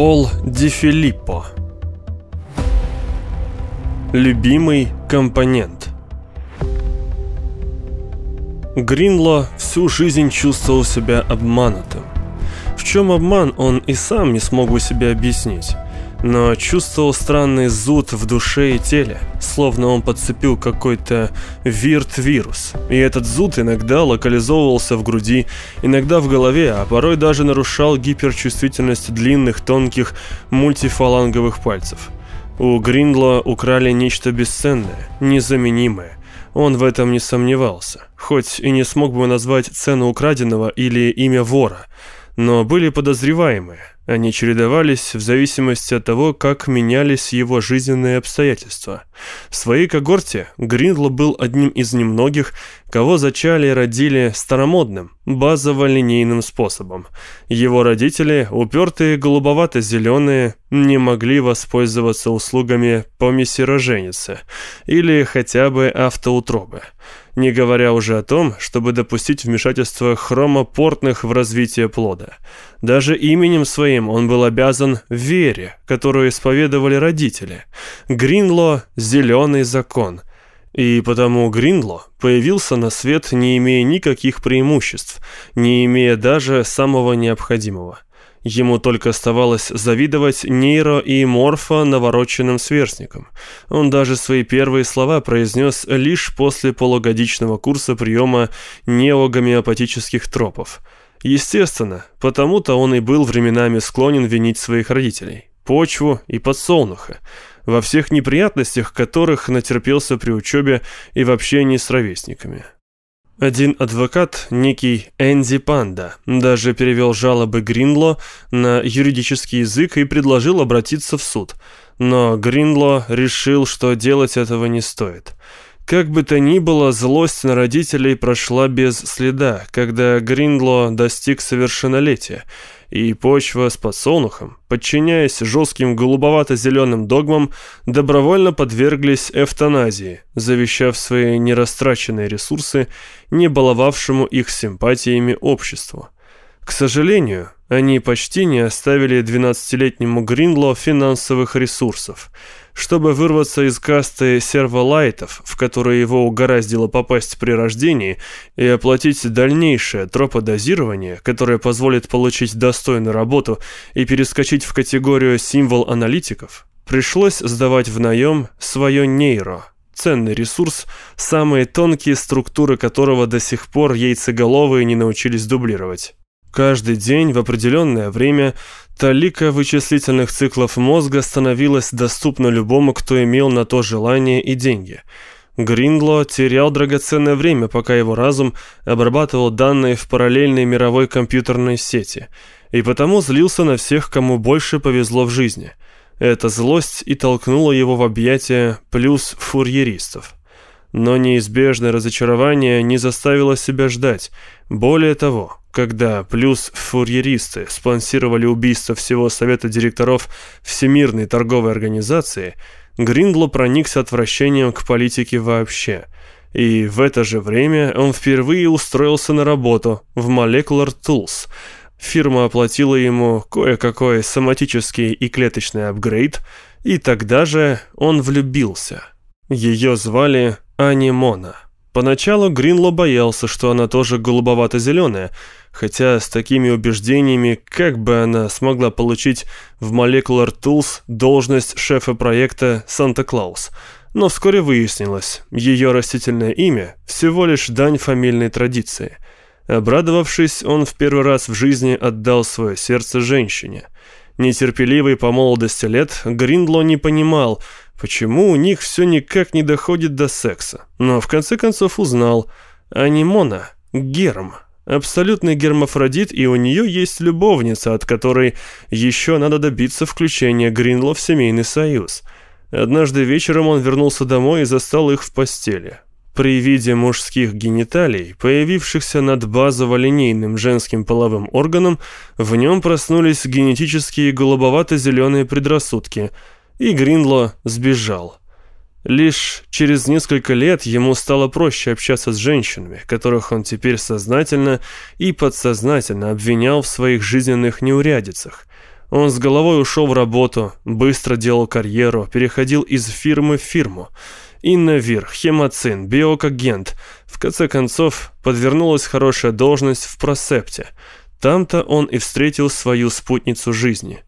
Пол Ди Филиппо. Любимый компонент. Гринло всю жизнь чувствовал себя обманутым. В чем обман, он и сам не смог бы себе объяснить но чувствовал странный зуд в душе и теле, словно он подцепил какой-то вирт-вирус. И этот зуд иногда локализовывался в груди, иногда в голове, а порой даже нарушал гиперчувствительность длинных, тонких, мультифаланговых пальцев. У Гриндло украли нечто бесценное, незаменимое. Он в этом не сомневался, хоть и не смог бы назвать цену украденного или имя вора, но были подозреваемые – они чередовались в зависимости от того, как менялись его жизненные обстоятельства. В своей когорте Гриндло был одним из немногих, кого зачали и родили старомодным, базово-линейным способом. Его родители, упертые голубовато-зеленые, не могли воспользоваться услугами помеси роженицы или хотя бы автоутробы не говоря уже о том, чтобы допустить вмешательство хромопортных в развитие плода. Даже именем своим он был обязан вере, которую исповедовали родители. Гринло – зеленый закон. И потому Гринло появился на свет, не имея никаких преимуществ, не имея даже самого необходимого – Ему только оставалось завидовать нейро и морфо навороченным сверстникам. Он даже свои первые слова произнес лишь после полугодичного курса приема неогомеопатических тропов. Естественно, потому-то он и был временами склонен винить своих родителей, почву и подсолнуха, во всех неприятностях которых натерпелся при учебе и в общении с ровесниками. Один адвокат, некий Энди Панда, даже перевел жалобы Гринло на юридический язык и предложил обратиться в суд. Но Гринло решил, что делать этого не стоит. Как бы то ни было, злость на родителей прошла без следа, когда Гринло достиг совершеннолетия – и почва с подсолнухом, подчиняясь жестким голубовато-зеленым догмам, добровольно подверглись эвтаназии, завещав свои нерастраченные ресурсы не баловавшему их симпатиями обществу. К сожалению, они почти не оставили 12-летнему Гринло финансовых ресурсов – чтобы вырваться из касты серволайтов, в которые его угораздило попасть при рождении, и оплатить дальнейшее троподозирование, которое позволит получить достойную работу и перескочить в категорию символ-аналитиков, пришлось сдавать в наем свое нейро, ценный ресурс, самые тонкие структуры которого до сих пор яйцеголовые не научились дублировать. Каждый день в определенное время талика вычислительных циклов мозга становилась доступна любому, кто имел на то желание и деньги. Гриндло терял драгоценное время, пока его разум обрабатывал данные в параллельной мировой компьютерной сети, и потому злился на всех, кому больше повезло в жизни. Эта злость и толкнула его в объятия плюс фурьеристов. Но неизбежное разочарование не заставило себя ждать. Более того, когда плюс фурьеристы спонсировали убийство всего совета директоров Всемирной торговой организации, Гриндло проникся отвращением к политике вообще. И в это же время он впервые устроился на работу в Molecular Tools. Фирма оплатила ему кое-какой соматический и клеточный апгрейд, и тогда же он влюбился. Ее звали Анимона. Поначалу Гринло боялся, что она тоже голубовато-зеленая, хотя с такими убеждениями, как бы она смогла получить в Molecular Tools должность шефа проекта «Санта-Клаус». Но вскоре выяснилось, ее растительное имя – всего лишь дань фамильной традиции. Обрадовавшись, он в первый раз в жизни отдал свое сердце женщине. Нетерпеливый по молодости лет, Гриндло не понимал – Почему у них все никак не доходит до секса? Но в конце концов узнал. Анимона – герм. Абсолютный гермафродит, и у нее есть любовница, от которой еще надо добиться включения Гринло в семейный союз. Однажды вечером он вернулся домой и застал их в постели. При виде мужских гениталий, появившихся над базово-линейным женским половым органом, в нем проснулись генетические голубовато-зеленые предрассудки – и Гринло сбежал. Лишь через несколько лет ему стало проще общаться с женщинами, которых он теперь сознательно и подсознательно обвинял в своих жизненных неурядицах. Он с головой ушел в работу, быстро делал карьеру, переходил из фирмы в фирму. Инновир, Хемоцин, Биокогент. В конце концов, подвернулась хорошая должность в Просепте. Там-то он и встретил свою спутницу жизни.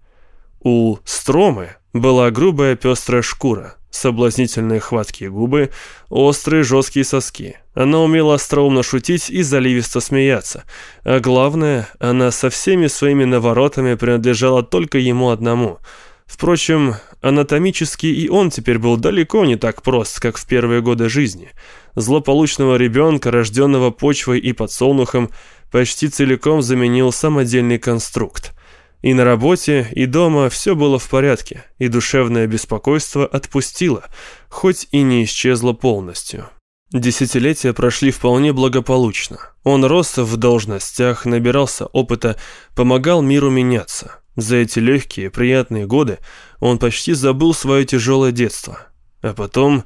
У Стромы была грубая пестрая шкура, соблазнительные хваткие губы, острые жесткие соски. Она умела остроумно шутить и заливисто смеяться. А главное, она со всеми своими наворотами принадлежала только ему одному. Впрочем, анатомически и он теперь был далеко не так прост, как в первые годы жизни. Злополучного ребенка, рожденного почвой и подсолнухом, почти целиком заменил самодельный конструкт. И на работе, и дома все было в порядке, и душевное беспокойство отпустило, хоть и не исчезло полностью. Десятилетия прошли вполне благополучно. Он рос в должностях, набирался опыта, помогал миру меняться. За эти легкие, приятные годы он почти забыл свое тяжелое детство. А потом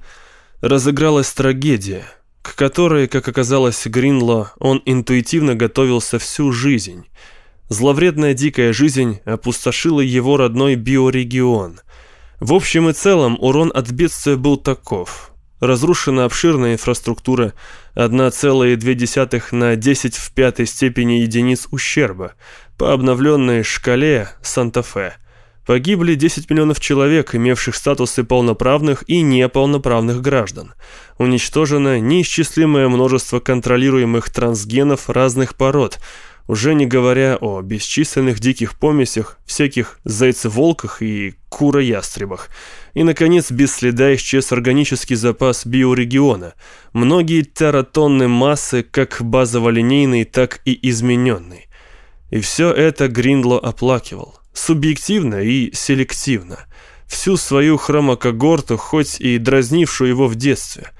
разыгралась трагедия, к которой, как оказалось Гринло, он интуитивно готовился всю жизнь – Зловредная дикая жизнь опустошила его родной биорегион. В общем и целом урон от бедствия был таков. Разрушена обширная инфраструктура, 1,2 на 10 в пятой степени единиц ущерба, по обновленной шкале Санта-Фе. Погибли 10 миллионов человек, имевших статусы полноправных и неполноправных граждан. Уничтожено неисчислимое множество контролируемых трансгенов разных пород – уже не говоря о бесчисленных диких помесях, всяких зайцеволках и куроястребах. И, наконец, без следа исчез органический запас биорегиона. Многие тератонны массы, как базово-линейный, так и измененный. И все это Гриндло оплакивал. Субъективно и селективно. Всю свою хромокогорту, хоть и дразнившую его в детстве –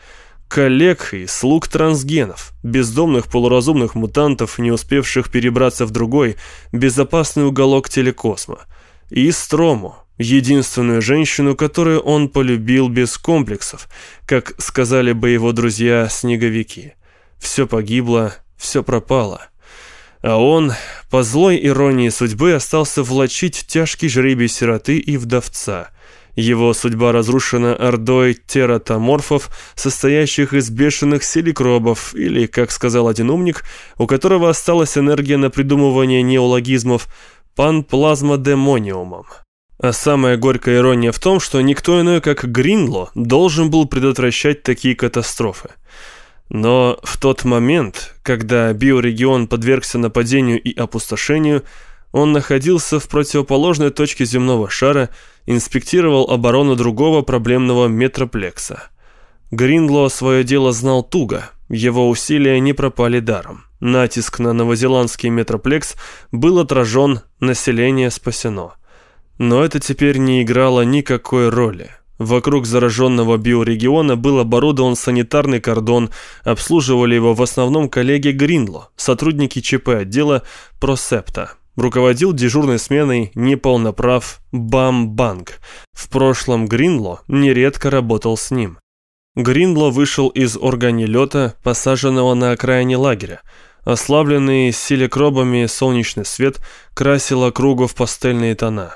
коллег и слуг трансгенов, бездомных полуразумных мутантов, не успевших перебраться в другой, безопасный уголок телекосма, и Строму, единственную женщину, которую он полюбил без комплексов, как сказали бы его друзья-снеговики. Все погибло, все пропало. А он, по злой иронии судьбы, остался влачить тяжкий жребий сироты и вдовца – его судьба разрушена ордой тератоморфов, состоящих из бешеных силикробов, или, как сказал один умник, у которого осталась энергия на придумывание неологизмов, панплазмодемониумом. А самая горькая ирония в том, что никто иной, как Гринло, должен был предотвращать такие катастрофы. Но в тот момент, когда биорегион подвергся нападению и опустошению, он находился в противоположной точке земного шара, инспектировал оборону другого проблемного метроплекса. Гринло свое дело знал туго, его усилия не пропали даром. Натиск на новозеландский метроплекс был отражен, население спасено. Но это теперь не играло никакой роли. Вокруг зараженного биорегиона был оборудован санитарный кордон, обслуживали его в основном коллеги Гринло, сотрудники ЧП отдела Просепта. Руководил дежурной сменой неполноправ Бам-Банк. В прошлом Гринло нередко работал с ним. Гринло вышел из органилета, посаженного на окраине лагеря. Ослабленный силикробами солнечный свет красил округу в пастельные тона.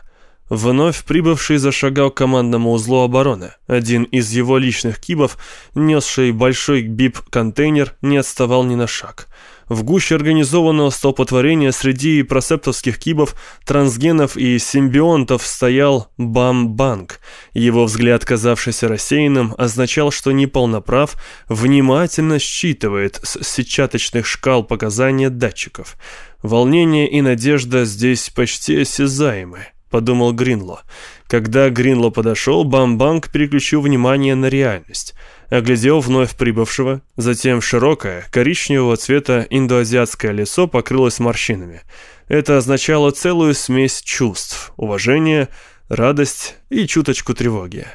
Вновь прибывший зашагал к командному узлу обороны. Один из его личных кибов, несший большой бип-контейнер, не отставал ни на шаг. В гуще организованного столпотворения среди просептовских кибов, трансгенов и симбионтов стоял Бам-Банк. Его взгляд, казавшийся рассеянным, означал, что неполноправ внимательно считывает с сетчаточных шкал показания датчиков. Волнение и надежда здесь почти осязаемы, подумал Гринло. Когда Гринло подошел, Бам-Банк переключил внимание на реальность – оглядел вновь прибывшего, затем широкое, коричневого цвета индоазиатское лицо покрылось морщинами. Это означало целую смесь чувств, уважения, радость и чуточку тревоги.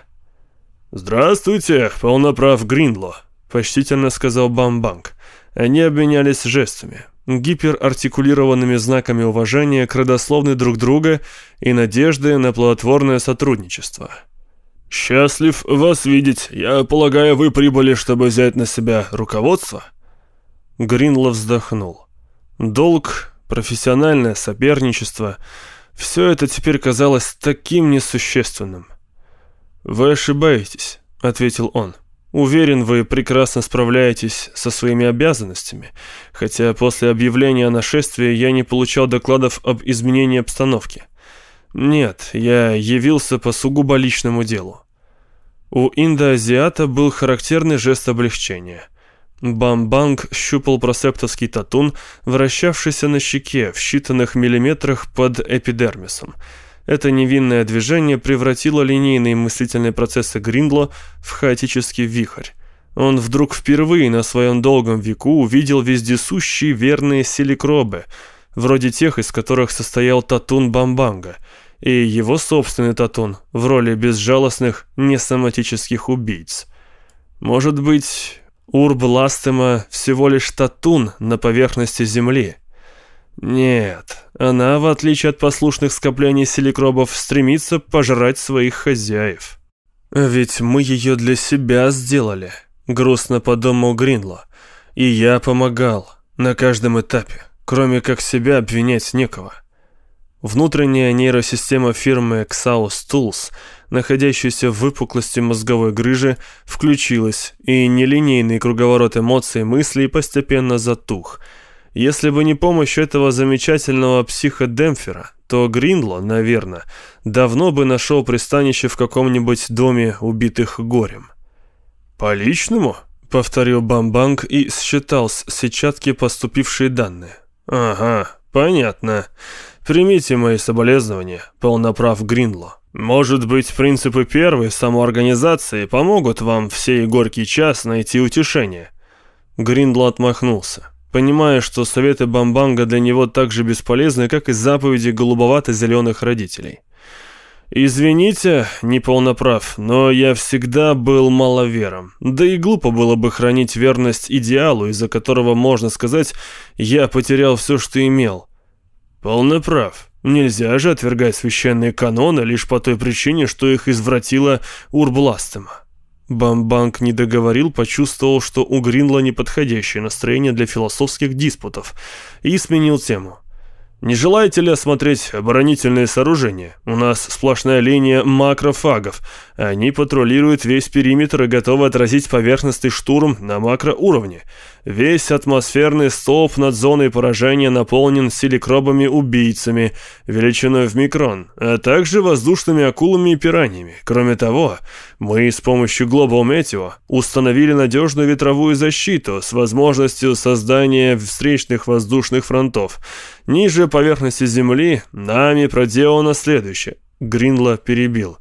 «Здравствуйте, полноправ Гринло», — почтительно сказал Бамбанк. Они обменялись жестами, гиперартикулированными знаками уважения к родословной друг друга и надежды на плодотворное сотрудничество. «Счастлив вас видеть. Я полагаю, вы прибыли, чтобы взять на себя руководство?» Гринло вздохнул. «Долг, профессиональное соперничество. Все это теперь казалось таким несущественным. «Вы ошибаетесь», — ответил он. «Уверен, вы прекрасно справляетесь со своими обязанностями, хотя после объявления о нашествии я не получал докладов об изменении обстановки. Нет, я явился по сугубо личному делу». У индоазиата был характерный жест облегчения — Бамбанг щупал просептовский татун, вращавшийся на щеке в считанных миллиметрах под эпидермисом. Это невинное движение превратило линейные мыслительные процессы Гриндло в хаотический вихрь. Он вдруг впервые на своем долгом веку увидел вездесущие верные силикробы, вроде тех, из которых состоял татун Бамбанга, и его собственный татун в роли безжалостных несоматических убийц. Может быть, Урб Ластема всего лишь татун на поверхности Земли. Нет, она, в отличие от послушных скоплений силикробов, стремится пожрать своих хозяев. Ведь мы ее для себя сделали, грустно подумал Гринло. И я помогал на каждом этапе, кроме как себя обвинять некого. Внутренняя нейросистема фирмы Xaos Tools, находящаяся в выпуклости мозговой грыжи, включилась, и нелинейный круговорот эмоций и мыслей постепенно затух. Если бы не помощь этого замечательного психодемпфера, то Гринло, наверное, давно бы нашел пристанище в каком-нибудь доме убитых горем. «По личному?» — повторил Бамбанг и считал с сетчатки поступившие данные. «Ага, понятно. Примите мои соболезнования, полноправ Гринло. Может быть, принципы первой самоорганизации помогут вам в сей горький час найти утешение?» Гриндло отмахнулся, понимая, что советы Бамбанга для него так же бесполезны, как и заповеди голубовато-зеленых родителей. «Извините, неполноправ, но я всегда был маловером. Да и глупо было бы хранить верность идеалу, из-за которого, можно сказать, я потерял все, что имел». «Полно прав. Нельзя же отвергать священные каноны лишь по той причине, что их извратила Урбластема». Бамбанк не договорил, почувствовал, что у Гринла неподходящее настроение для философских диспутов, и сменил тему. Не желаете ли осмотреть оборонительные сооружения? У нас сплошная линия макрофагов. Они патрулируют весь периметр и готовы отразить поверхностный штурм на макроуровне. Весь атмосферный столб над зоной поражения наполнен силикробами-убийцами величиной в микрон, а также воздушными акулами и пираньями. Кроме того, мы с помощью Global Meteo установили надежную ветровую защиту с возможностью создания встречных воздушных фронтов. Ниже поверхности Земли нами проделано следующее. Гринла перебил.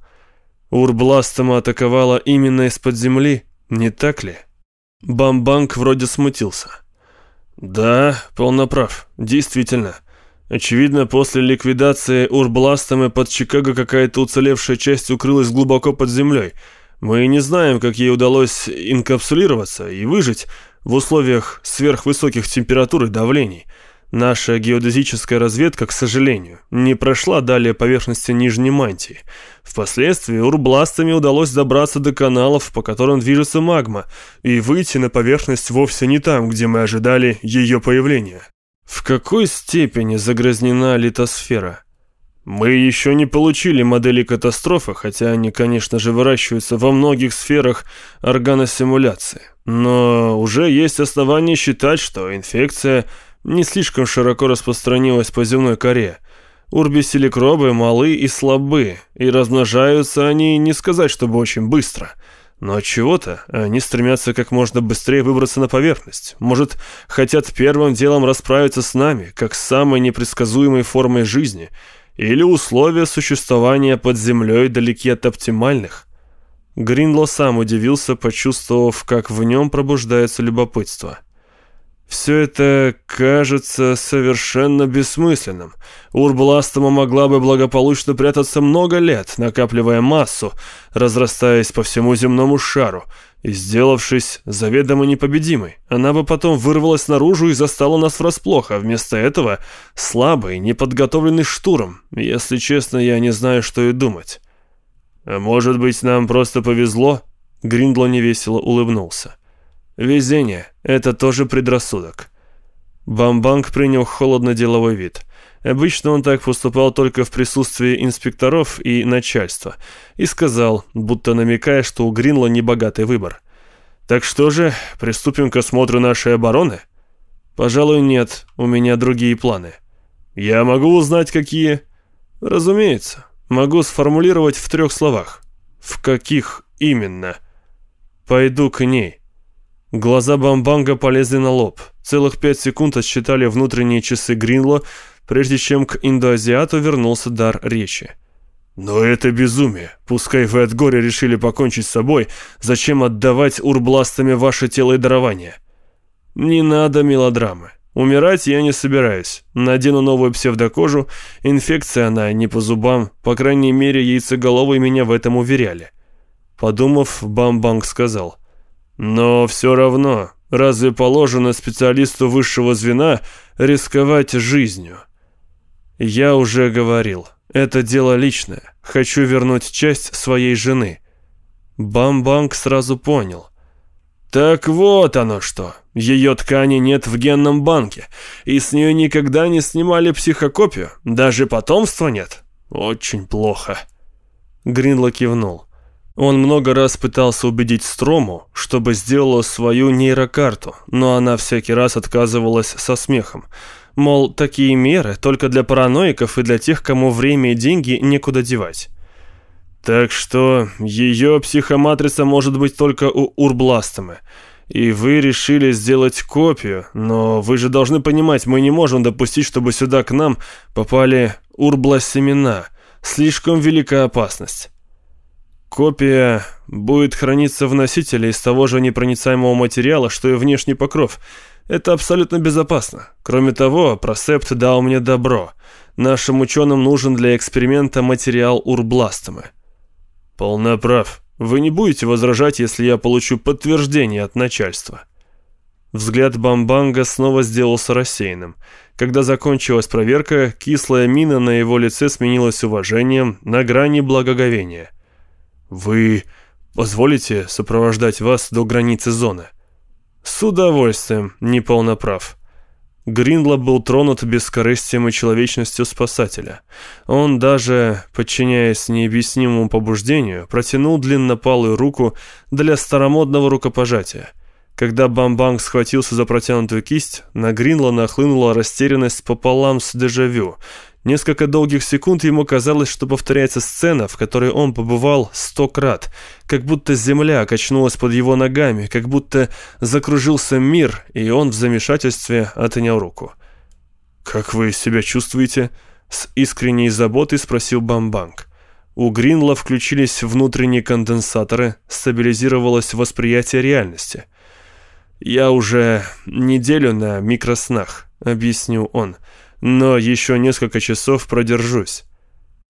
Урбластома атаковала именно из-под земли, не так ли? Бамбанк вроде смутился. «Да, полноправ. Действительно. Очевидно, после ликвидации Урбластами под Чикаго какая-то уцелевшая часть укрылась глубоко под землей. Мы не знаем, как ей удалось инкапсулироваться и выжить в условиях сверхвысоких температур и давлений. Наша геодезическая разведка, к сожалению, не прошла далее поверхности Нижней Мантии. Впоследствии урбластами удалось добраться до каналов, по которым движется магма, и выйти на поверхность вовсе не там, где мы ожидали ее появления. В какой степени загрязнена литосфера? Мы еще не получили модели катастрофы, хотя они, конечно же, выращиваются во многих сферах органосимуляции. Но уже есть основания считать, что инфекция – не слишком широко распространилась по земной коре. Урбиселикробы малы и слабы, и размножаются они не сказать, чтобы очень быстро. Но чего-то они стремятся как можно быстрее выбраться на поверхность. Может, хотят первым делом расправиться с нами, как с самой непредсказуемой формой жизни, или условия существования под землей далеки от оптимальных. Гринло сам удивился, почувствовав, как в нем пробуждается любопытство. Все это кажется совершенно бессмысленным. Урбластома могла бы благополучно прятаться много лет, накапливая массу, разрастаясь по всему земному шару, и, сделавшись заведомо непобедимой, она бы потом вырвалась наружу и застала нас врасплох, а вместо этого слабый, неподготовленный штурм. Если честно, я не знаю, что и думать. «А может быть, нам просто повезло?» Гриндло невесело улыбнулся. Везение – это тоже предрассудок. Бамбанг принял холодно-деловой вид. Обычно он так поступал только в присутствии инспекторов и начальства. И сказал, будто намекая, что у Гринла небогатый выбор. «Так что же, приступим к осмотру нашей обороны?» «Пожалуй, нет, у меня другие планы». «Я могу узнать, какие?» «Разумеется. Могу сформулировать в трех словах». «В каких именно?» «Пойду к ней». Глаза Бамбанга полезли на лоб. Целых пять секунд отсчитали внутренние часы Гринло, прежде чем к индоазиату вернулся дар речи. «Но это безумие. Пускай вы от горя решили покончить с собой, зачем отдавать урбластами ваше тело и дарование?» «Не надо мелодрамы. Умирать я не собираюсь. Надену новую псевдокожу, инфекция она не по зубам, по крайней мере, яйцеголовые меня в этом уверяли». Подумав, Бамбанг сказал – но все равно, разве положено специалисту высшего звена рисковать жизнью? Я уже говорил, это дело личное. Хочу вернуть часть своей жены. Бамбанг сразу понял. Так вот оно что. Ее ткани нет в генном банке, и с нее никогда не снимали психокопию, даже потомства нет. Очень плохо. Гринло кивнул. Он много раз пытался убедить Строму, чтобы сделала свою нейрокарту, но она всякий раз отказывалась со смехом. Мол, такие меры только для параноиков и для тех, кому время и деньги некуда девать. Так что ее психоматрица может быть только у Урбластомы. И вы решили сделать копию, но вы же должны понимать, мы не можем допустить, чтобы сюда к нам попали Урбласемена. Слишком велика опасность. Копия будет храниться в носителе из того же непроницаемого материала, что и внешний покров. Это абсолютно безопасно. Кроме того, Просепт дал мне добро. Нашим ученым нужен для эксперимента материал урбластомы. Полноправ. Вы не будете возражать, если я получу подтверждение от начальства. Взгляд Бамбанга снова сделался рассеянным. Когда закончилась проверка, кислая мина на его лице сменилась уважением на грани благоговения. «Вы позволите сопровождать вас до границы зоны?» «С удовольствием, неполноправ». Гринло был тронут бескорыстием и человечностью спасателя. Он даже, подчиняясь необъяснимому побуждению, протянул длиннопалую руку для старомодного рукопожатия. Когда Бамбанг схватился за протянутую кисть, на Гринло нахлынула растерянность пополам с дежавю, Несколько долгих секунд ему казалось, что повторяется сцена, в которой он побывал сто крат, как будто земля качнулась под его ногами, как будто закружился мир, и он в замешательстве отнял руку. «Как вы себя чувствуете?» — с искренней заботой спросил Бамбанг. У Гринла включились внутренние конденсаторы, стабилизировалось восприятие реальности. «Я уже неделю на микроснах», — объяснил он, — но еще несколько часов продержусь.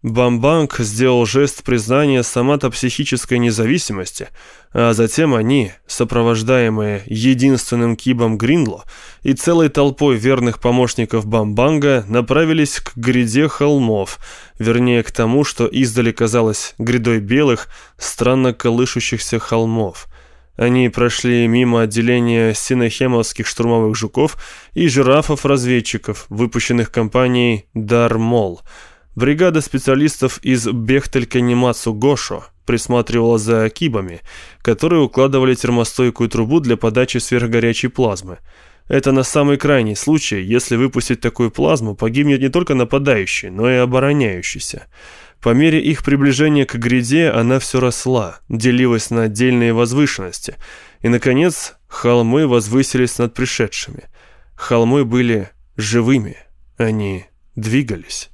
Бамбанг сделал жест признания сомато-психической независимости, а затем они, сопровождаемые единственным кибом Гринло и целой толпой верных помощников Бамбанга, направились к гряде холмов, вернее к тому, что издали казалось грядой белых, странно колышущихся холмов. Они прошли мимо отделения синохемовских штурмовых жуков и жирафов-разведчиков, выпущенных компанией «Дармол». Бригада специалистов из Бехтель-Канимацу Гошо присматривала за кибами, которые укладывали термостойкую трубу для подачи сверхгорячей плазмы. Это на самый крайний случай, если выпустить такую плазму, погибнет не только нападающий, но и обороняющийся. По мере их приближения к гряде она все росла, делилась на отдельные возвышенности, и, наконец, холмы возвысились над пришедшими. Холмы были живыми, они двигались.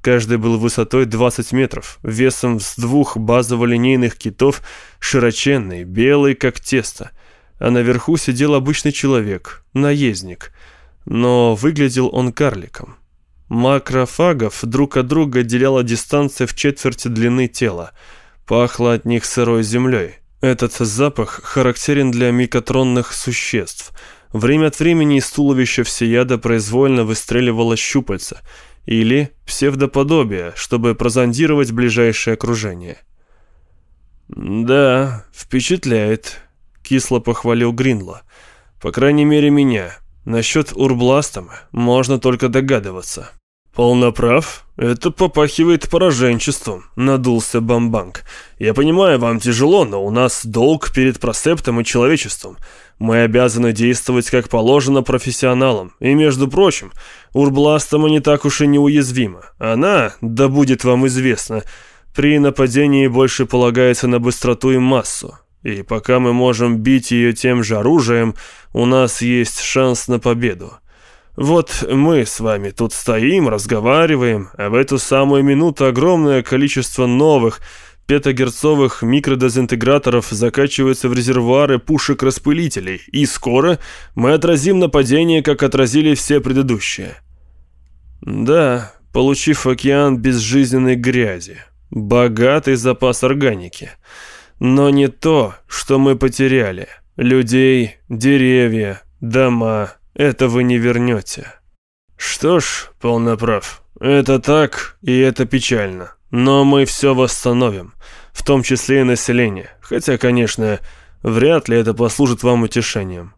Каждый был высотой 20 метров, весом с двух базово-линейных китов, широченный, белый, как тесто. А наверху сидел обычный человек, наездник. Но выглядел он карликом. Макрофагов друг от друга отделяла дистанция в четверти длины тела. Пахло от них сырой землей. Этот запах характерен для микотронных существ. Время от времени из туловища всеяда произвольно выстреливало щупальца или псевдоподобие, чтобы прозондировать ближайшее окружение. «Да, впечатляет», — кисло похвалил Гринло. «По крайней мере, меня. Насчет урбластом можно только догадываться. «Полноправ? Это попахивает пораженчеством», — надулся Бамбанг. «Я понимаю, вам тяжело, но у нас долг перед просептом и человечеством. Мы обязаны действовать как положено профессионалам. И, между прочим, Урбластома не так уж и неуязвима. Она, да будет вам известно, при нападении больше полагается на быстроту и массу. И пока мы можем бить ее тем же оружием, у нас есть шанс на победу. Вот мы с вами тут стоим, разговариваем, а в эту самую минуту огромное количество новых петагерцовых микродезинтеграторов закачивается в резервуары пушек-распылителей, и скоро мы отразим нападение, как отразили все предыдущие. Да, получив океан безжизненной грязи, богатый запас органики, но не то, что мы потеряли. Людей, деревья, дома, это вы не вернете. Что ж, полноправ, это так, и это печально. Но мы все восстановим, в том числе и население. Хотя, конечно, вряд ли это послужит вам утешением.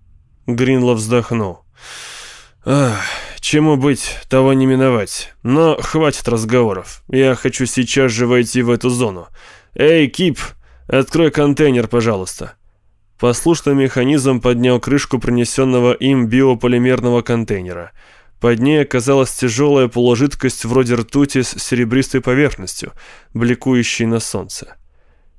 Гринло вздохнул. Ах, чему быть, того не миновать. Но хватит разговоров. Я хочу сейчас же войти в эту зону. Эй, Кип, открой контейнер, пожалуйста. Послушный механизм поднял крышку принесенного им биополимерного контейнера. Под ней оказалась тяжелая полужидкость вроде ртути с серебристой поверхностью, бликующей на солнце.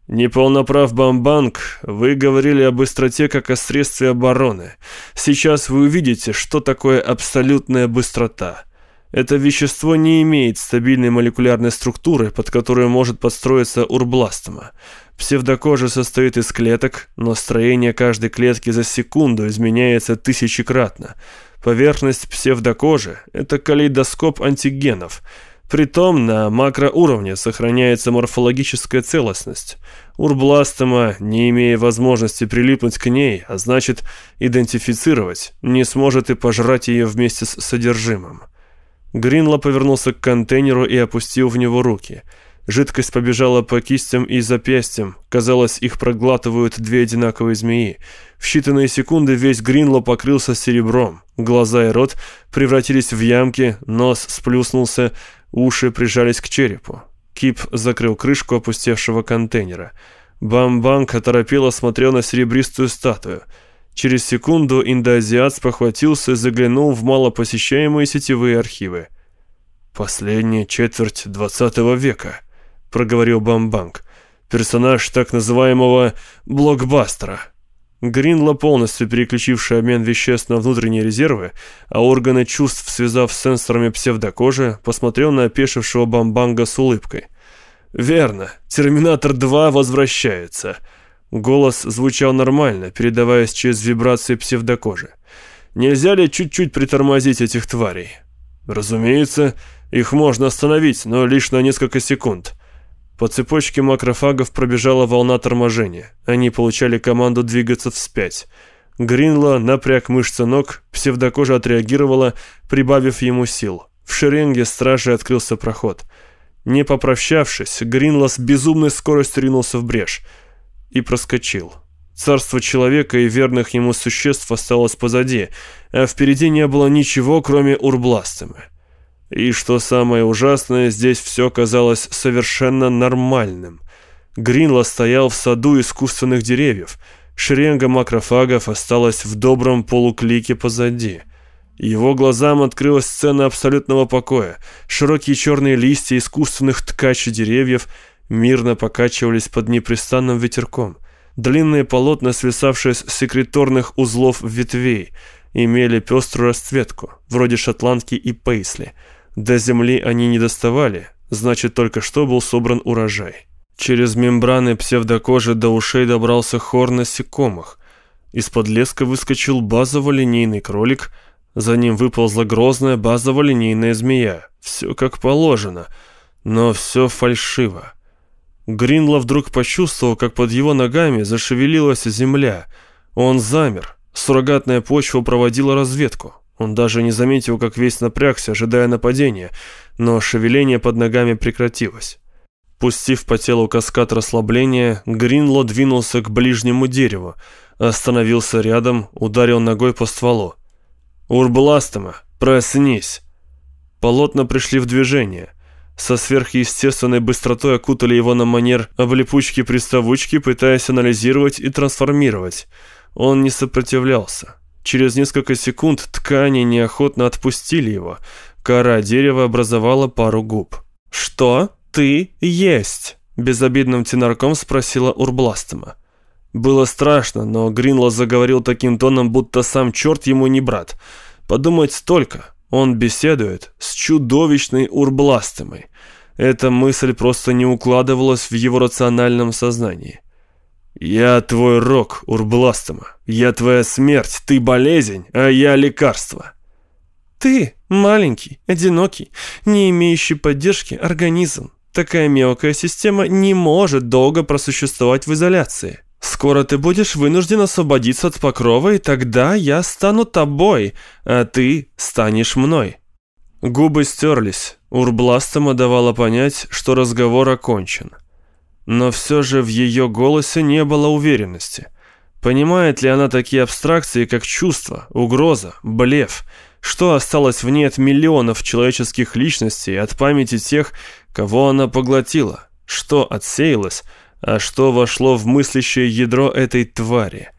«Неполноправ Бамбанг, вы говорили о быстроте как о средстве обороны. Сейчас вы увидите, что такое абсолютная быстрота. Это вещество не имеет стабильной молекулярной структуры, под которую может подстроиться урбластома. Псевдокожа состоит из клеток, но строение каждой клетки за секунду изменяется тысячекратно. Поверхность псевдокожи – это калейдоскоп антигенов. Притом на макроуровне сохраняется морфологическая целостность. Урбластома, не имея возможности прилипнуть к ней, а значит идентифицировать, не сможет и пожрать ее вместе с содержимым. Гринло повернулся к контейнеру и опустил в него руки – Жидкость побежала по кистям и запястьям. Казалось, их проглатывают две одинаковые змеи. В считанные секунды весь Гринло покрылся серебром. Глаза и рот превратились в ямки, нос сплюснулся, уши прижались к черепу. Кип закрыл крышку опустевшего контейнера. Бам-банк оторопело смотрел на серебристую статую. Через секунду индоазиат спохватился и заглянул в малопосещаемые сетевые архивы. «Последняя четверть двадцатого века», — проговорил Бамбанк. «Персонаж так называемого блокбастера». Гринло, полностью переключивший обмен веществ на внутренние резервы, а органы чувств связав с сенсорами псевдокожи, посмотрел на опешившего Бамбанга с улыбкой. «Верно. Терминатор 2 возвращается». Голос звучал нормально, передаваясь через вибрации псевдокожи. «Нельзя ли чуть-чуть притормозить этих тварей?» «Разумеется, их можно остановить, но лишь на несколько секунд». По цепочке макрофагов пробежала волна торможения. Они получали команду двигаться вспять. Гринло напряг мышцы ног, псевдокожа отреагировала, прибавив ему сил. В шеренге стражи открылся проход. Не попрощавшись, Гринло с безумной скоростью ринулся в брешь и проскочил. Царство человека и верных ему существ осталось позади, а впереди не было ничего, кроме Урбластема. И что самое ужасное, здесь все казалось совершенно нормальным. Гринло стоял в саду искусственных деревьев. Шеренга макрофагов осталась в добром полуклике позади. Его глазам открылась сцена абсолютного покоя. Широкие черные листья искусственных ткачей деревьев мирно покачивались под непрестанным ветерком. Длинные полотна, свисавшие с секреторных узлов ветвей, имели пеструю расцветку, вроде шотландки и пейсли – до земли они не доставали, значит, только что был собран урожай. Через мембраны псевдокожи до ушей добрался хор насекомых. Из-под леска выскочил базово-линейный кролик, за ним выползла грозная базово-линейная змея. Все как положено, но все фальшиво. Гринло вдруг почувствовал, как под его ногами зашевелилась земля. Он замер. Суррогатная почва проводила разведку. Он даже не заметил, как весь напрягся, ожидая нападения, но шевеление под ногами прекратилось. Пустив по телу каскад расслабления, Гринло двинулся к ближнему дереву, остановился рядом, ударил ногой по стволу. «Урбластома, проснись!» Полотна пришли в движение. Со сверхъестественной быстротой окутали его на манер облипучки-приставучки, пытаясь анализировать и трансформировать. Он не сопротивлялся. Через несколько секунд ткани неохотно отпустили его. Кора дерева образовала пару губ. «Что ты есть?» – безобидным тенарком спросила Урбластома. Было страшно, но Гринло заговорил таким тоном, будто сам черт ему не брат. Подумать только, он беседует с чудовищной Урбластомой. Эта мысль просто не укладывалась в его рациональном сознании. «Я твой рок, Урбластома. Я твоя смерть, ты болезнь, а я лекарство». «Ты маленький, одинокий, не имеющий поддержки организм. Такая мелкая система не может долго просуществовать в изоляции. Скоро ты будешь вынужден освободиться от покрова, и тогда я стану тобой, а ты станешь мной». Губы стерлись. Урбластома давала понять, что разговор окончен. Но все же в ее голосе не было уверенности. Понимает ли она такие абстракции, как чувство, угроза, блеф? Что осталось в ней от миллионов человеческих личностей, от памяти тех, кого она поглотила? Что отсеялось, а что вошло в мыслящее ядро этой твари?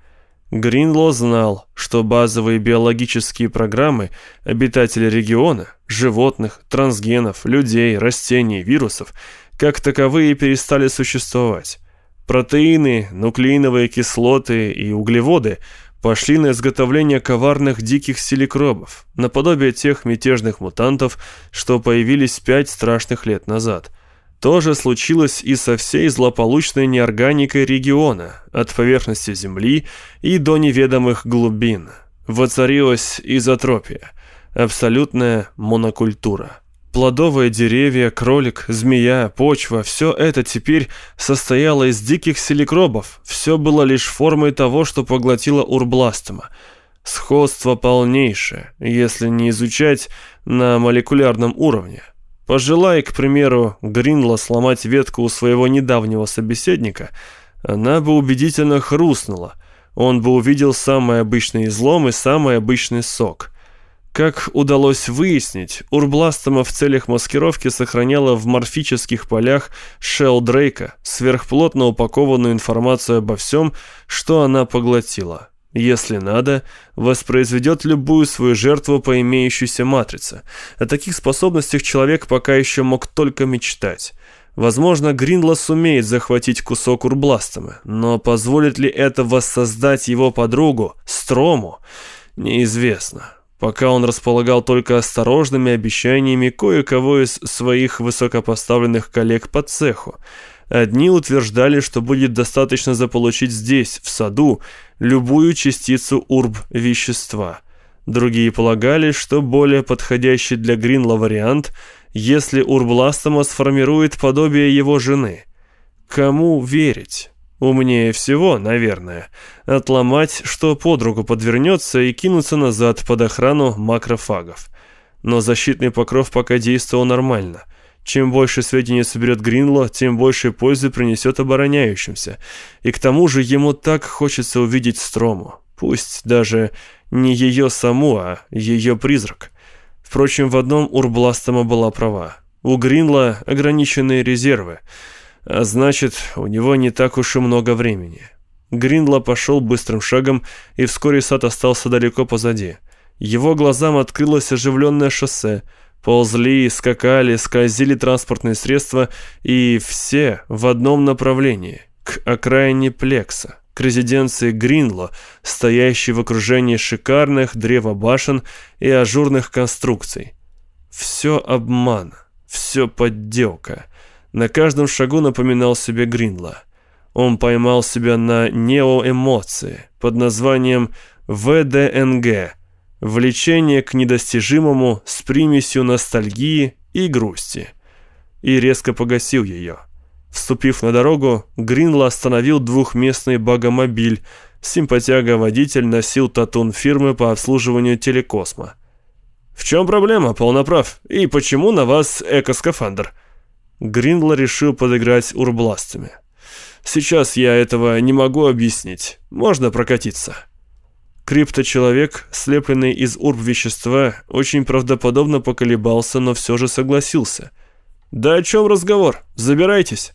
Гринло знал, что базовые биологические программы обитателей региона, животных, трансгенов, людей, растений, вирусов, как таковые перестали существовать. Протеины, нуклеиновые кислоты и углеводы пошли на изготовление коварных диких силикробов, наподобие тех мятежных мутантов, что появились пять страшных лет назад – то же случилось и со всей злополучной неорганикой региона, от поверхности Земли и до неведомых глубин. Воцарилась изотропия, абсолютная монокультура. Плодовые деревья, кролик, змея, почва – все это теперь состояло из диких селикробов, все было лишь формой того, что поглотило урбластома. Сходство полнейшее, если не изучать на молекулярном уровне – Пожелая, к примеру, Гринла сломать ветку у своего недавнего собеседника, она бы убедительно хрустнула. Он бы увидел самый обычный излом и самый обычный сок. Как удалось выяснить, Урбластома в целях маскировки сохраняла в морфических полях Шелл Дрейка сверхплотно упакованную информацию обо всем, что она поглотила если надо, воспроизведет любую свою жертву по имеющейся матрице. О таких способностях человек пока еще мог только мечтать. Возможно, Гринла сумеет захватить кусок Урбластомы, но позволит ли это воссоздать его подругу, Строму, неизвестно. Пока он располагал только осторожными обещаниями кое-кого из своих высокопоставленных коллег по цеху. Одни утверждали, что будет достаточно заполучить здесь, в саду, любую частицу урб-вещества. Другие полагали, что более подходящий для Гринла вариант, если урбластома сформирует подобие его жены. Кому верить? Умнее всего, наверное, отломать, что под руку подвернется и кинуться назад под охрану макрофагов. Но защитный покров пока действовал нормально – чем больше сведений соберет Гринло, тем больше пользы принесет обороняющимся. И к тому же ему так хочется увидеть Строму. Пусть даже не ее саму, а ее призрак. Впрочем, в одном Урбластома была права. У Гринла ограниченные резервы, а значит, у него не так уж и много времени. Гринла пошел быстрым шагом, и вскоре сад остался далеко позади. Его глазам открылось оживленное шоссе – Ползли, скакали, скользили транспортные средства, и все в одном направлении, к окраине Плекса, к резиденции Гринло, стоящей в окружении шикарных древобашен и ажурных конструкций. Все обман, все подделка. На каждом шагу напоминал себе Гринло. Он поймал себя на неоэмоции под названием ВДНГ влечение к недостижимому с примесью ностальгии и грусти. И резко погасил ее. Вступив на дорогу, Гринла остановил двухместный багомобиль. Симпатяга-водитель носил татун фирмы по обслуживанию телекосмо. «В чем проблема, полноправ? И почему на вас экоскафандр?» Гринла решил подыграть урбластами. «Сейчас я этого не могу объяснить. Можно прокатиться?» Крипточеловек, слепленный из урб-вещества, очень правдоподобно поколебался, но все же согласился. «Да о чем разговор? Забирайтесь!»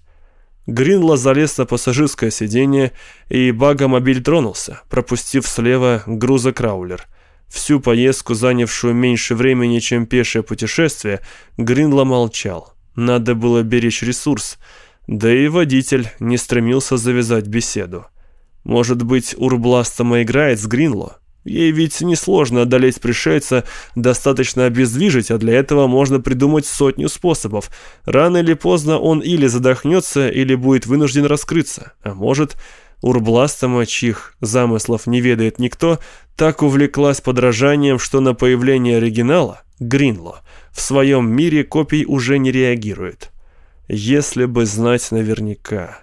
Гринла залез на пассажирское сиденье, и багомобиль тронулся, пропустив слева грузокраулер. Всю поездку, занявшую меньше времени, чем пешее путешествие, Гринла молчал. Надо было беречь ресурс, да и водитель не стремился завязать беседу. Может быть, Урбластома играет с Гринло? Ей ведь несложно одолеть пришельца, достаточно обездвижить, а для этого можно придумать сотню способов. Рано или поздно он или задохнется, или будет вынужден раскрыться. А может, Урбластома, чьих замыслов не ведает никто, так увлеклась подражанием, что на появление оригинала, Гринло, в своем мире копий уже не реагирует. Если бы знать наверняка...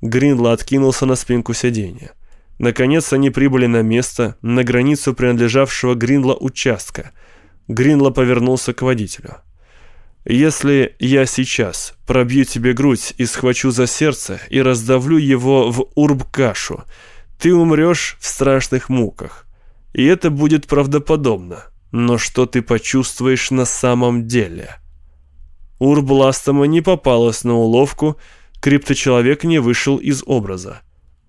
Гринла откинулся на спинку сиденья. Наконец они прибыли на место, на границу принадлежавшего Гринла участка. Гринла повернулся к водителю. «Если я сейчас пробью тебе грудь и схвачу за сердце и раздавлю его в урбкашу, ты умрешь в страшных муках. И это будет правдоподобно. Но что ты почувствуешь на самом деле?» Урбластома не попалась на уловку, Крипточеловек не вышел из образа.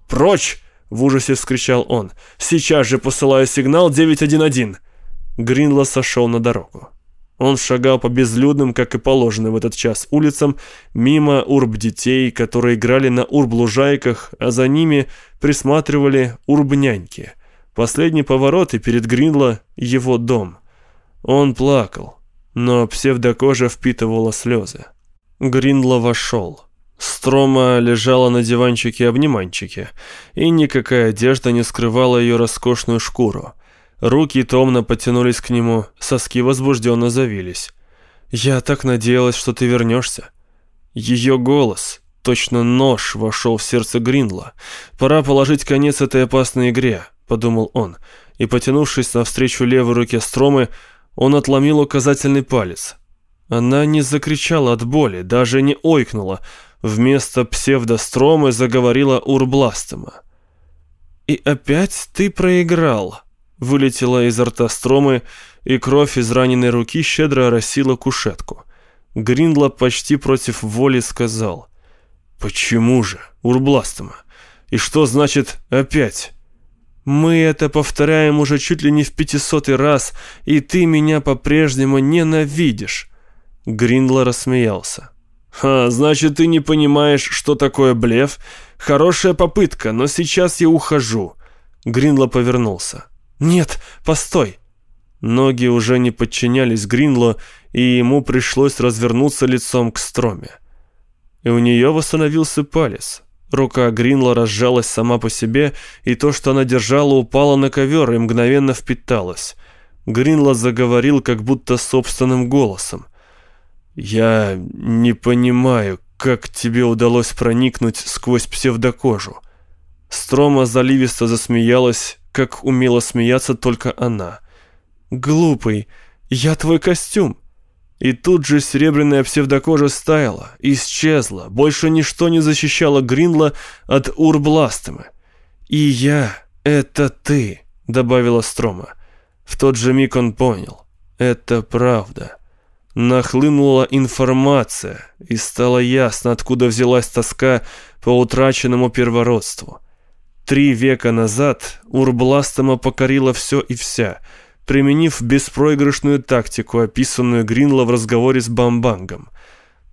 «Прочь!» — в ужасе вскричал он. «Сейчас же посылаю сигнал 911!» Гринла сошел на дорогу. Он шагал по безлюдным, как и положено в этот час, улицам, мимо урб-детей, которые играли на урб-лужайках, а за ними присматривали урб-няньки. Последний поворот, и перед Гринла его дом. Он плакал, но псевдокожа впитывала слезы. Гринла вошел. Строма лежала на диванчике-обниманчике, и никакая одежда не скрывала ее роскошную шкуру. Руки томно потянулись к нему, соски возбужденно завились. «Я так надеялась, что ты вернешься». Ее голос, точно нож, вошел в сердце Гринла. «Пора положить конец этой опасной игре», — подумал он, и, потянувшись навстречу левой руке Стромы, он отломил указательный палец. Она не закричала от боли, даже не ойкнула, Вместо псевдостромы заговорила Урбластома. «И опять ты проиграл», — вылетела из рта стромы, и кровь из раненой руки щедро оросила кушетку. Гриндло почти против воли сказал. «Почему же, Урбластома? И что значит «опять»?» «Мы это повторяем уже чуть ли не в пятисотый раз, и ты меня по-прежнему ненавидишь». Гриндло рассмеялся. «Ха, значит, ты не понимаешь, что такое блеф? Хорошая попытка, но сейчас я ухожу». Гринло повернулся. «Нет, постой!» Ноги уже не подчинялись Гринло, и ему пришлось развернуться лицом к строме. И у нее восстановился палец. Рука Гринла разжалась сама по себе, и то, что она держала, упало на ковер и мгновенно впиталось. Гринла заговорил как будто собственным голосом. «Я не понимаю, как тебе удалось проникнуть сквозь псевдокожу». Строма заливисто засмеялась, как умела смеяться только она. «Глупый, я твой костюм». И тут же серебряная псевдокожа стаяла, исчезла, больше ничто не защищало Гринла от Урбластема. «И я — это ты», — добавила Строма. В тот же миг он понял. Это правда. Нахлынула информация, и стало ясно, откуда взялась тоска по утраченному первородству. Три века назад Урбластома покорила все и вся, применив беспроигрышную тактику, описанную Гринло в разговоре с Бамбангом.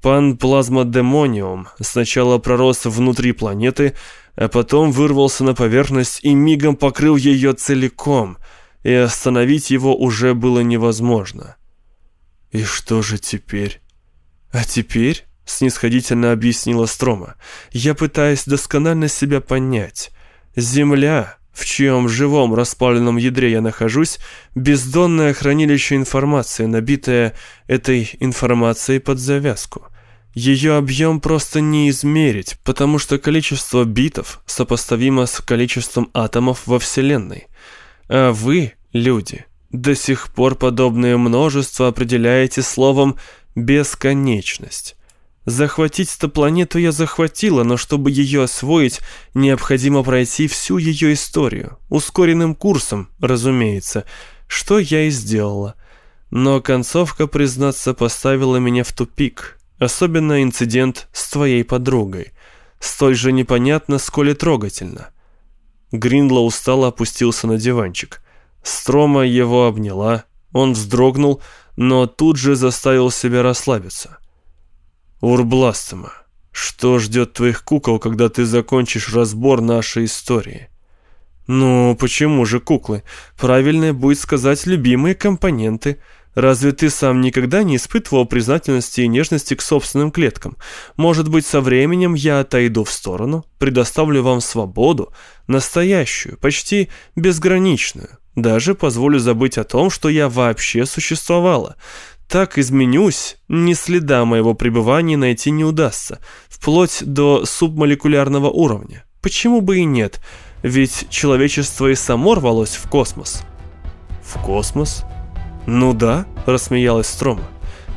Пан Плазмодемониум сначала пророс внутри планеты, а потом вырвался на поверхность и мигом покрыл ее целиком, и остановить его уже было невозможно. «И что же теперь?» «А теперь?» — снисходительно объяснила Строма. «Я пытаюсь досконально себя понять. Земля, в чьем живом распаленном ядре я нахожусь, бездонное хранилище информации, набитое этой информацией под завязку. Ее объем просто не измерить, потому что количество битов сопоставимо с количеством атомов во Вселенной. А вы, люди, до сих пор подобное множество определяете словом «бесконечность». Захватить эту планету я захватила, но чтобы ее освоить, необходимо пройти всю ее историю. Ускоренным курсом, разумеется, что я и сделала. Но концовка, признаться, поставила меня в тупик. Особенно инцидент с твоей подругой. Столь же непонятно, сколь и трогательно. Гринло устало опустился на диванчик. Строма его обняла, он вздрогнул, но тут же заставил себя расслабиться. «Урбластома, что ждет твоих кукол, когда ты закончишь разбор нашей истории?» «Ну, почему же куклы? Правильнее будет сказать любимые компоненты. Разве ты сам никогда не испытывал признательности и нежности к собственным клеткам? Может быть, со временем я отойду в сторону, предоставлю вам свободу, настоящую, почти безграничную. Даже позволю забыть о том, что я вообще существовала. Так изменюсь, ни следа моего пребывания найти не удастся, вплоть до субмолекулярного уровня. Почему бы и нет? Ведь человечество и само рвалось в космос. В космос? «Ну да», — рассмеялась Строма.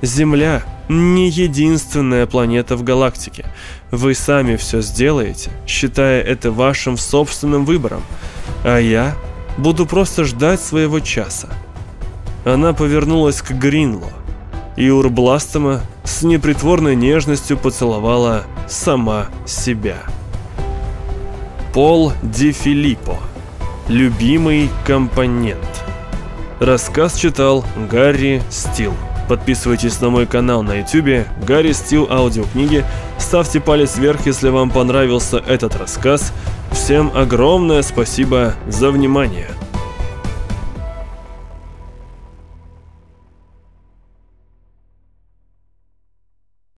«Земля не единственная планета в галактике. Вы сами все сделаете, считая это вашим собственным выбором. А я буду просто ждать своего часа». Она повернулась к Гринло, и Урбластома с непритворной нежностью поцеловала сама себя. Пол Ди Филиппо. Любимый компонент. Рассказ читал Гарри Стил. Подписывайтесь на мой канал на YouTube Гарри Стил аудиокниги. Ставьте палец вверх, если вам понравился этот рассказ. Всем огромное спасибо за внимание.